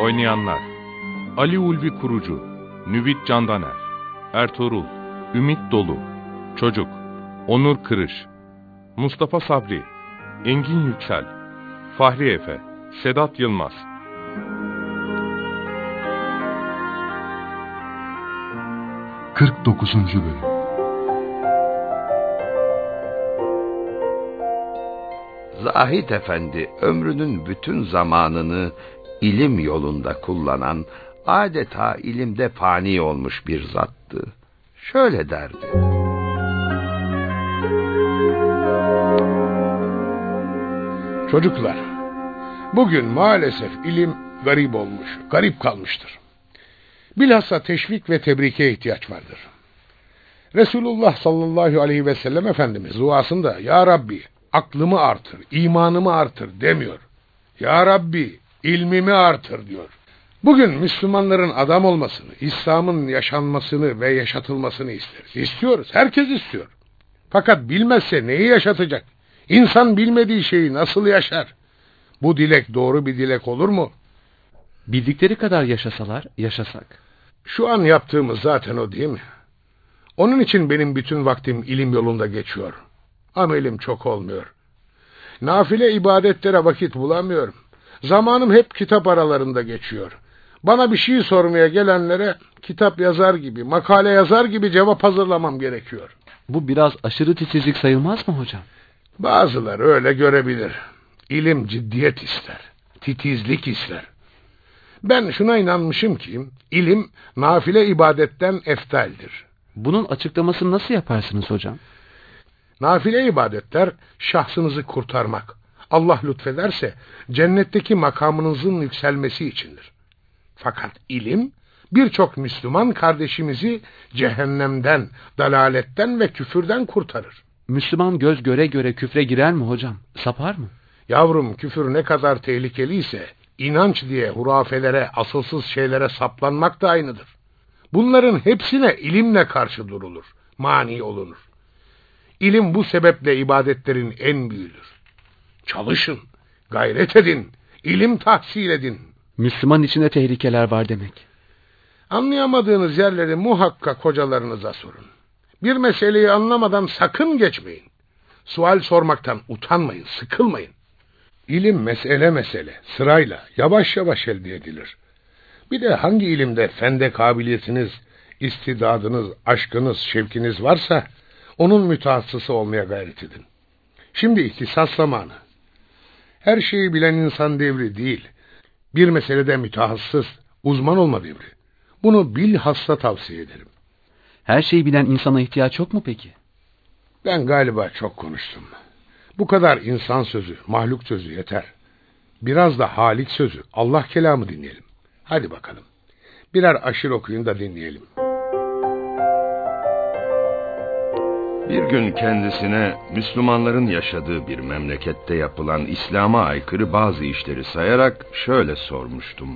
Oynayanlar Ali Ulvi Kurucu Nüvit Candaner Ertuğrul Ümit Dolu Çocuk Onur Kırış Mustafa Sabri Engin Yüksel Fahri Efe Sedat Yılmaz 49. Bölüm Zahid Efendi ömrünün bütün zamanını ilim yolunda kullanan, adeta ilimde fani olmuş bir zattı. Şöyle derdi. Çocuklar, bugün maalesef ilim garip olmuş, garip kalmıştır. Bilhassa teşvik ve tebrike ihtiyaç vardır. Resulullah sallallahu aleyhi ve sellem Efendimiz duasında Ya Rabbi aklımı artır, imanımı artır demiyor. Ya Rabbi ilmimi artır diyor. Bugün Müslümanların adam olmasını, İslam'ın yaşanmasını ve yaşatılmasını isteriz. İstiyoruz, herkes istiyor. Fakat bilmezse neyi yaşatacak? İnsan bilmediği şeyi nasıl yaşar? Bu dilek doğru bir dilek olur mu? Bildikleri kadar yaşasalar, yaşasak. Şu an yaptığımız zaten o değil mi? Onun için benim bütün vaktim ilim yolunda geçiyor. Amelim çok olmuyor. Nafile ibadetlere vakit bulamıyorum. Zamanım hep kitap aralarında geçiyor. Bana bir şey sormaya gelenlere kitap yazar gibi, makale yazar gibi cevap hazırlamam gerekiyor. Bu biraz aşırı titizlik sayılmaz mı hocam? Bazıları öyle görebilir. İlim ciddiyet ister, titizlik ister. Ben şuna inanmışım ki ilim nafile ibadetten eftaldir. Bunun açıklamasını nasıl yaparsınız hocam? Nafile ibadetler şahsınızı kurtarmak, Allah lütfederse cennetteki makamınızın yükselmesi içindir. Fakat ilim birçok Müslüman kardeşimizi cehennemden, dalaletten ve küfürden kurtarır. Müslüman göz göre göre küfre girer mi hocam? Sapar mı? Yavrum küfür ne kadar tehlikeliyse inanç diye hurafelere, asılsız şeylere saplanmak da aynıdır. Bunların hepsine ilimle karşı durulur, mani olunur. İlim bu sebeple ibadetlerin en büyüğüdür. Çalışın, gayret edin, ilim tahsil edin. Müslüman içinde tehlikeler var demek. Anlayamadığınız yerleri muhakkak hocalarınıza sorun. Bir meseleyi anlamadan sakın geçmeyin. Sual sormaktan utanmayın, sıkılmayın. İlim mesele mesele, sırayla, yavaş yavaş elde edilir. Bir de hangi ilimde fende kabiliyetiniz, istidadınız, aşkınız, şevkiniz varsa, onun mütehassısı olmaya gayret edin. Şimdi ihtisas zamanı. Her şeyi bilen insan devri değil. Bir meselede mütehassıs, uzman olma devri. Bunu bilhassa tavsiye ederim. Her şeyi bilen insana ihtiyaç yok mu peki? Ben galiba çok konuştum. Bu kadar insan sözü, mahluk sözü yeter. Biraz da Halik sözü, Allah kelamı dinleyelim. Hadi bakalım. Birer aşır okuyun da dinleyelim. Bir gün kendisine Müslümanların yaşadığı bir memlekette yapılan İslam'a aykırı bazı işleri sayarak şöyle sormuştum.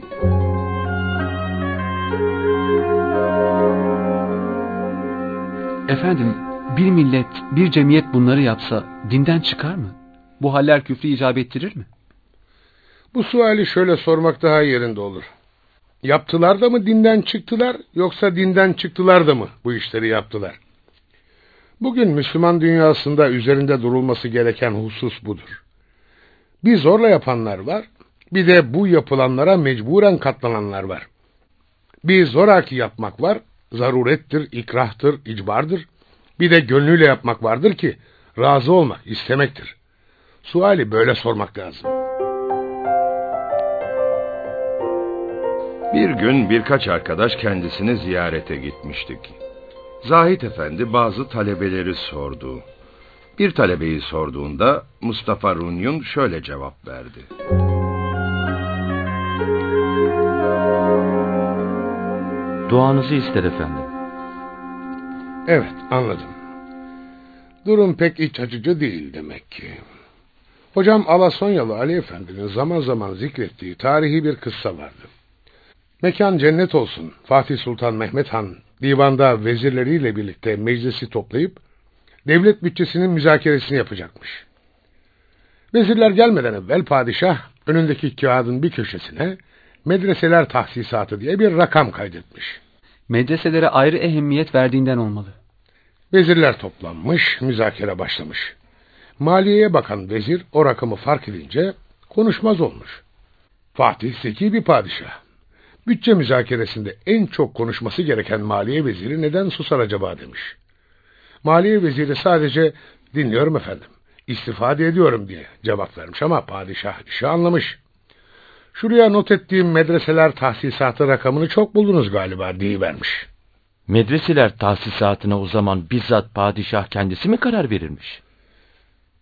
Efendim, bir millet, bir cemiyet bunları yapsa dinden çıkar mı? Bu haller küfrü icap ettirir mi? Bu suali şöyle sormak daha yerinde olur. Yaptılar da mı dinden çıktılar yoksa dinden çıktılar da mı bu işleri yaptılar? Bugün Müslüman dünyasında üzerinde durulması gereken husus budur. Bir zorla yapanlar var, bir de bu yapılanlara mecburen katlananlar var. Bir zoraki yapmak var, zarurettir, ikrahtır, icbardır. Bir de gönlüyle yapmak vardır ki, razı olmak, istemektir. Suali böyle sormak lazım. Bir gün birkaç arkadaş kendisini ziyarete gitmiştik. Zahit Efendi bazı talebeleri sordu. Bir talebeyi sorduğunda Mustafa Runyun şöyle cevap verdi. Duanızı ister efendim. Evet, anladım. Durum pek iç açıcı değil demek ki. Hocam Alasonyalı Ali Efendi'nin zaman zaman zikrettiği tarihi bir kıssa vardı. Mekan cennet olsun. Fatih Sultan Mehmet Han divanda vezirleriyle birlikte meclisi toplayıp devlet bütçesinin müzakeresini yapacakmış. Vezirler gelmeden evvel padişah önündeki kağıdın bir köşesine medreseler tahsisatı diye bir rakam kaydetmiş. Medreselere ayrı ehemmiyet verdiğinden olmalı. Vezirler toplanmış, müzakere başlamış. Maliyeye bakan vezir o rakamı fark edince konuşmaz olmuş. Fatih zeki bir padişah. Bütçe müzakeresinde en çok konuşması gereken maliye veziri neden susar acaba demiş. Maliye veziri sadece dinliyorum efendim, istifade ediyorum diye cevap vermiş ama padişah işi anlamış. Şuraya not ettiğim medreseler tahsisatı rakamını çok buldunuz galiba vermiş. Medreseler tahsisatına o zaman bizzat padişah kendisi mi karar verirmiş?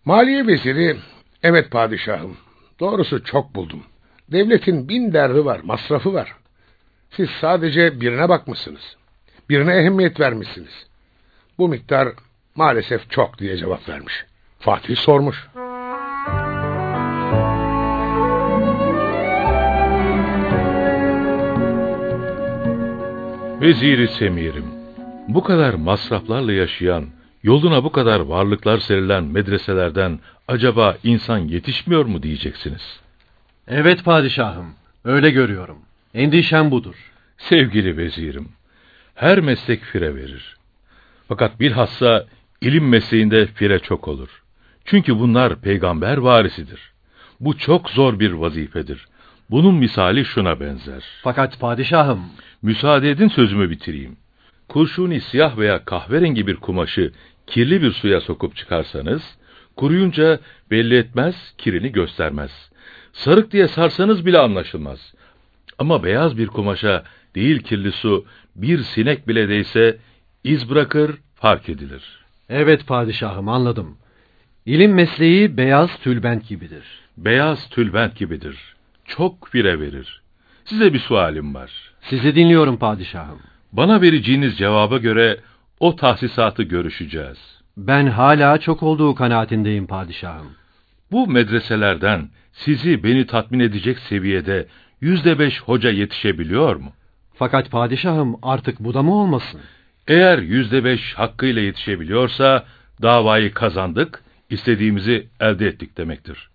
Maliye veziri, evet padişahım, doğrusu çok buldum. Devletin bin derdi var, masrafı var. Siz sadece birine bakmışsınız. Birine ehemmiyet vermişsiniz. Bu miktar maalesef çok diye cevap vermiş. Fatih sormuş. Veziri Semirim, bu kadar masraflarla yaşayan, yoluna bu kadar varlıklar serilen medreselerden acaba insan yetişmiyor mu diyeceksiniz. Evet padişahım, öyle görüyorum. Endişem budur. Sevgili vezirim, her meslek fire verir. Fakat bilhassa ilim mesleğinde fire çok olur. Çünkü bunlar peygamber varisidir. Bu çok zor bir vazifedir. Bunun misali şuna benzer. Fakat padişahım... Müsaade edin sözümü bitireyim. Kurşuni siyah veya kahverengi bir kumaşı kirli bir suya sokup çıkarsanız, kuruyunca belli etmez, kirini göstermez. Sarık diye sarsanız bile anlaşılmaz. Ama beyaz bir kumaşa değil kirli su, bir sinek bile değse, iz bırakır, fark edilir. Evet padişahım anladım. İlim mesleği beyaz tülbent gibidir. Beyaz tülbent gibidir. Çok fire verir. Size bir sualim var. Sizi dinliyorum padişahım. Bana vereceğiniz cevaba göre o tahsisatı görüşeceğiz. Ben hala çok olduğu kanaatindeyim padişahım. Bu medreselerden sizi beni tatmin edecek seviyede yüzde beş hoca yetişebiliyor mu? Fakat padişahım artık bu da mı olmasın? Eğer yüzde beş hakkıyla yetişebiliyorsa davayı kazandık, istediğimizi elde ettik demektir.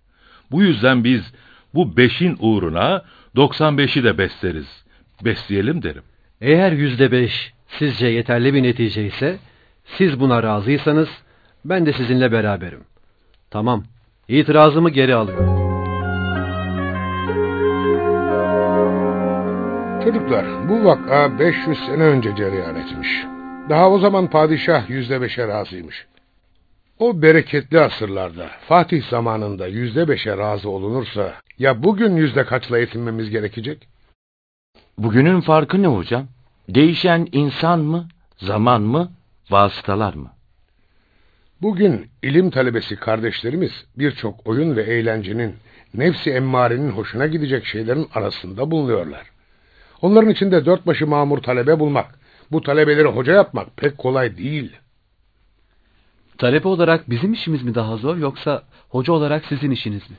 Bu yüzden biz bu beşin uğruna 95'i de besleriz. Besleyelim derim. Eğer yüzde beş sizce yeterli bir netice ise, siz buna razıysanız ben de sizinle beraberim. Tamam, itirazımı geri alıyorum. Çocuklar, bu vaka 500 sene önce cereyan etmiş. Daha o zaman padişah yüzde beşe razıymış. O bereketli asırlarda, Fatih zamanında yüzde beşe razı olunursa, ya bugün yüzde kaçla yetinmemiz gerekecek? Bugünün farkı ne hocam? Değişen insan mı, zaman mı, vasıtalar mı? Bugün ilim talebesi kardeşlerimiz birçok oyun ve eğlencenin, nefsi emmarenin hoşuna gidecek şeylerin arasında bulunuyorlar. Onların içinde dört başı mamur talebe bulmak, bu talebeleri hoca yapmak pek kolay değil. Talebe olarak bizim işimiz mi daha zor yoksa hoca olarak sizin işiniz mi?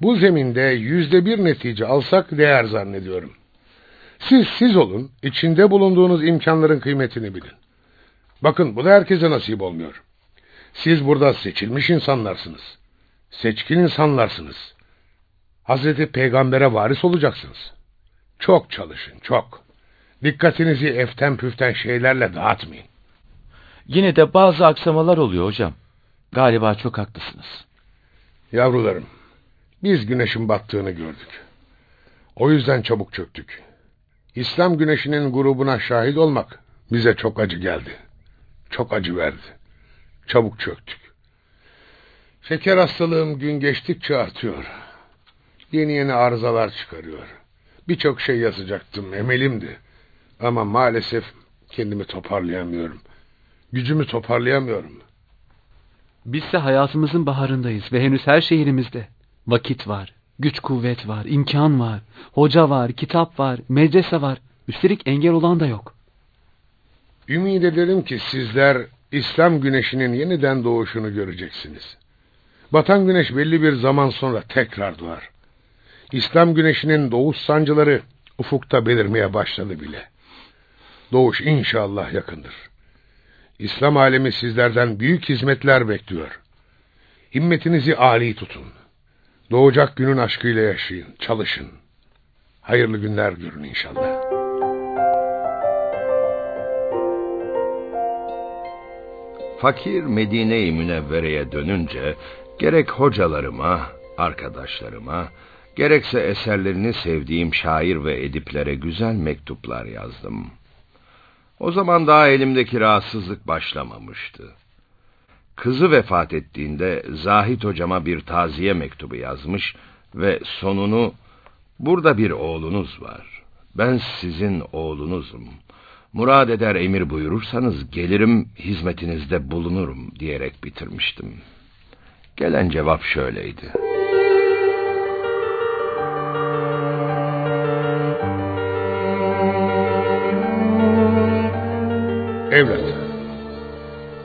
Bu zeminde yüzde bir netice alsak değer zannediyorum. Siz siz olun, içinde bulunduğunuz imkanların kıymetini bilin. Bakın bu da herkese nasip olmuyor. Siz burada seçilmiş insanlarsınız. Seçkin insanlarsınız. Hazreti Peygamber'e varis olacaksınız. Çok çalışın, çok. Dikkatinizi eften püften şeylerle dağıtmayın. Yine de bazı aksamalar oluyor hocam. Galiba çok haklısınız. Yavrularım, biz güneşin battığını gördük. O yüzden çabuk çöktük. İslam güneşinin grubuna şahit olmak bize çok acı geldi. Çok acı verdi. Çabuk çöktük. Şeker hastalığım gün geçtikçe artıyor. Yeni yeni arızalar çıkarıyor. Birçok şey yazacaktım, emelimdi. Ama maalesef kendimi toparlayamıyorum. Gücümü toparlayamıyorum. Bizse hayatımızın baharındayız ve henüz her şey elimizde. Vakit var, güç kuvvet var, imkan var, hoca var, kitap var, medrese var. Üstelik engel olan da yok. Ümid ederim ki sizler İslam güneşinin yeniden doğuşunu göreceksiniz. Batan güneş belli bir zaman sonra tekrar doğar. İslam güneşinin doğuş sancıları ufukta belirmeye başladı bile. Doğuş inşallah yakındır. İslam alemi sizlerden büyük hizmetler bekliyor. Himmetinizi âli tutun. Doğacak günün aşkıyla yaşayın, çalışın. Hayırlı günler görün inşallah. Fakir Medine-i Münevvere'ye dönünce gerek hocalarıma, arkadaşlarıma, gerekse eserlerini sevdiğim şair ve ediplere güzel mektuplar yazdım. O zaman daha elimdeki rahatsızlık başlamamıştı. Kızı vefat ettiğinde Zahit hocama bir taziye mektubu yazmış ve sonunu burada bir oğlunuz var. Ben sizin oğlunuzum. Murad eder emir buyurursanız gelirim hizmetinizde bulunurum diyerek bitirmiştim. Gelen cevap şöyleydi. Evlat,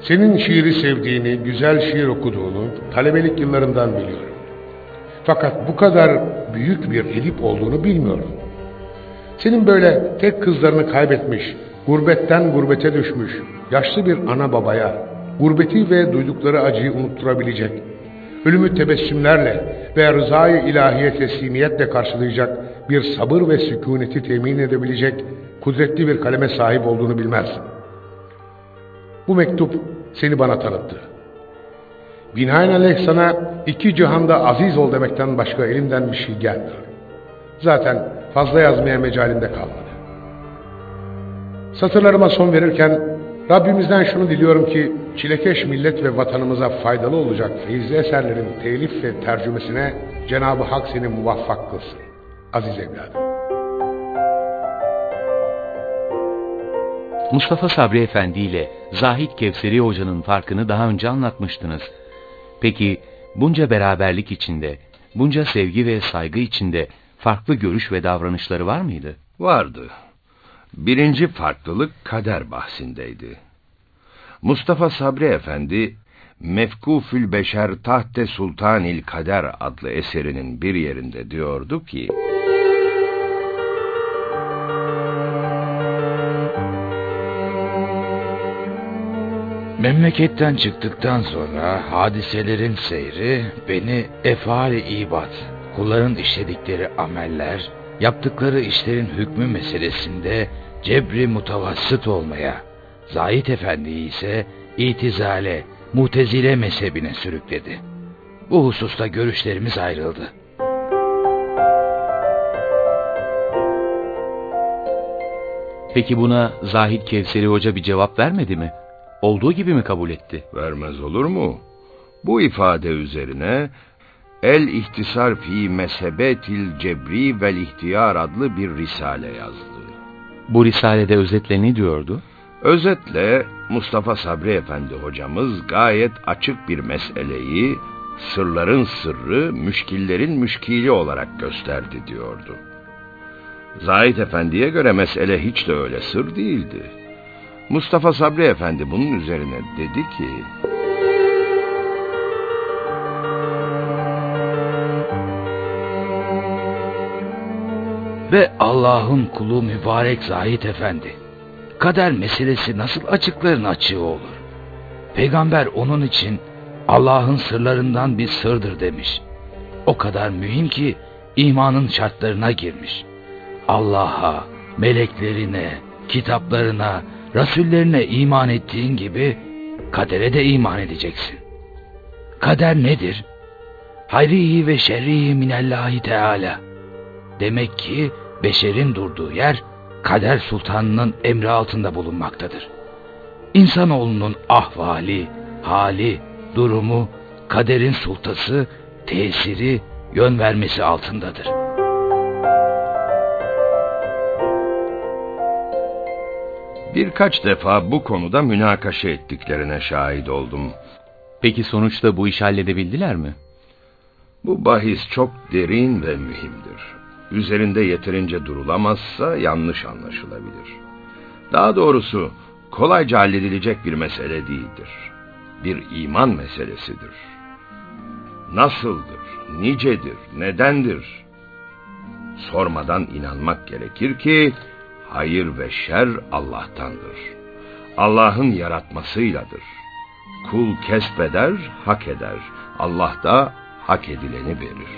senin şiiri sevdiğini, güzel şiir okuduğunu talebelik yıllarından biliyorum. Fakat bu kadar büyük bir edip olduğunu bilmiyordum. Senin böyle tek kızlarını kaybetmiş, gurbetten gurbete düşmüş, yaşlı bir ana babaya, gurbeti ve duydukları acıyı unutturabilecek, ölümü tebessümlerle ve rızayı ilahiye teslimiyetle karşılayacak bir sabır ve sükuneti temin edebilecek kudretli bir kaleme sahip olduğunu bilmezsin. Bu mektup seni bana tanıttı. Binaenaleyh sana iki cihanda aziz ol demekten başka elimden bir şey gelmiyor. Zaten fazla yazmaya mecalimde kalmadı. Satırlarıma son verirken Rabbimizden şunu diliyorum ki çilekeş millet ve vatanımıza faydalı olacak feyizli eserlerin telif ve tercümesine Cenab-ı Hak seni muvaffak kılsın. Aziz evladım. Mustafa Sabri Efendi ile Zahit Kevseri Hoca'nın farkını daha önce anlatmıştınız. Peki bunca beraberlik içinde, bunca sevgi ve saygı içinde farklı görüş ve davranışları var mıydı? Vardı. Birinci farklılık kader bahsindeydi. Mustafa Sabri Efendi, Mefkufül Beşer Tahte Sultanil Kader adlı eserinin bir yerinde diyordu ki, Memleketten çıktıktan sonra hadiselerin seyri beni efali ibad, kulların işledikleri ameller, yaptıkları işlerin hükmü meselesinde cebri mutavassıt olmaya, Zahid Efendi ise itizale, mutezile mezhebine sürükledi. Bu hususta görüşlerimiz ayrıldı. Peki buna Zahid Kevseri Hoca bir cevap vermedi mi? Olduğu gibi mi kabul etti? Vermez olur mu? Bu ifade üzerine El İhtisar fi Mesebetil Cebri vel İhtiyar adlı bir risale yazdı. Bu risalede özetle ne diyordu? Özetle Mustafa Sabri Efendi hocamız gayet açık bir meseleyi sırların sırrı, müşkillerin müşkili olarak gösterdi diyordu. Zahid Efendi'ye göre mesele hiç de öyle sır değildi. Mustafa Sabri Efendi bunun üzerine dedi ki... Ve Allah'ın kulu mübarek Zahid Efendi. Kader meselesi nasıl açıkların açığı olur? Peygamber onun için Allah'ın sırlarından bir sırdır demiş. O kadar mühim ki imanın şartlarına girmiş. Allah'a, meleklerine, kitaplarına, rasullerine iman ettiğin gibi kadere de iman edeceksin. Kader nedir? Hayrihi ve şerrihi minallahi teala. Demek ki beşerin durduğu yer kader sultanının emri altında bulunmaktadır. İnsanoğlunun ahvali, hali, durumu, kaderin sultası, tesiri, yön vermesi altındadır. Birkaç defa bu konuda münakaşa ettiklerine şahit oldum. Peki sonuçta bu işi halledebildiler mi? Bu bahis çok derin ve mühimdir. Üzerinde yeterince durulamazsa yanlış anlaşılabilir. Daha doğrusu kolayca halledilecek bir mesele değildir. Bir iman meselesidir. Nasıldır, nicedir, nedendir? Sormadan inanmak gerekir ki hayır ve şer Allah'tandır. Allah'ın yaratmasıyladır. Kul kesbeder, hak eder. Allah da hak edileni verir.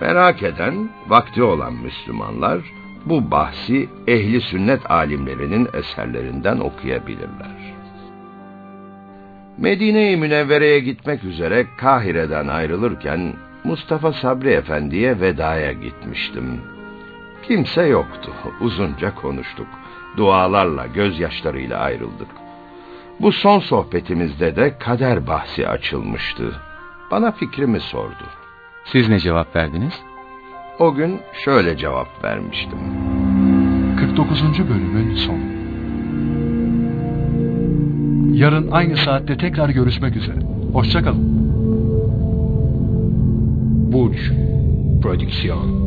Merak eden, vakti olan Müslümanlar bu bahsi ehli sünnet alimlerinin eserlerinden okuyabilirler. Medine-i Münevvere'ye gitmek üzere Kahire'den ayrılırken Mustafa Sabri Efendi'ye vedaya gitmiştim. Kimse yoktu. Uzunca konuştuk. Dualarla, gözyaşlarıyla ayrıldık. Bu son sohbetimizde de kader bahsi açılmıştı. Bana fikrimi sordu. Siz ne cevap verdiniz? O gün şöyle cevap vermiştim. 49. bölümün sonu. Yarın aynı saatte tekrar görüşmek üzere. Hoşçakalın. Burç Prodüksiyon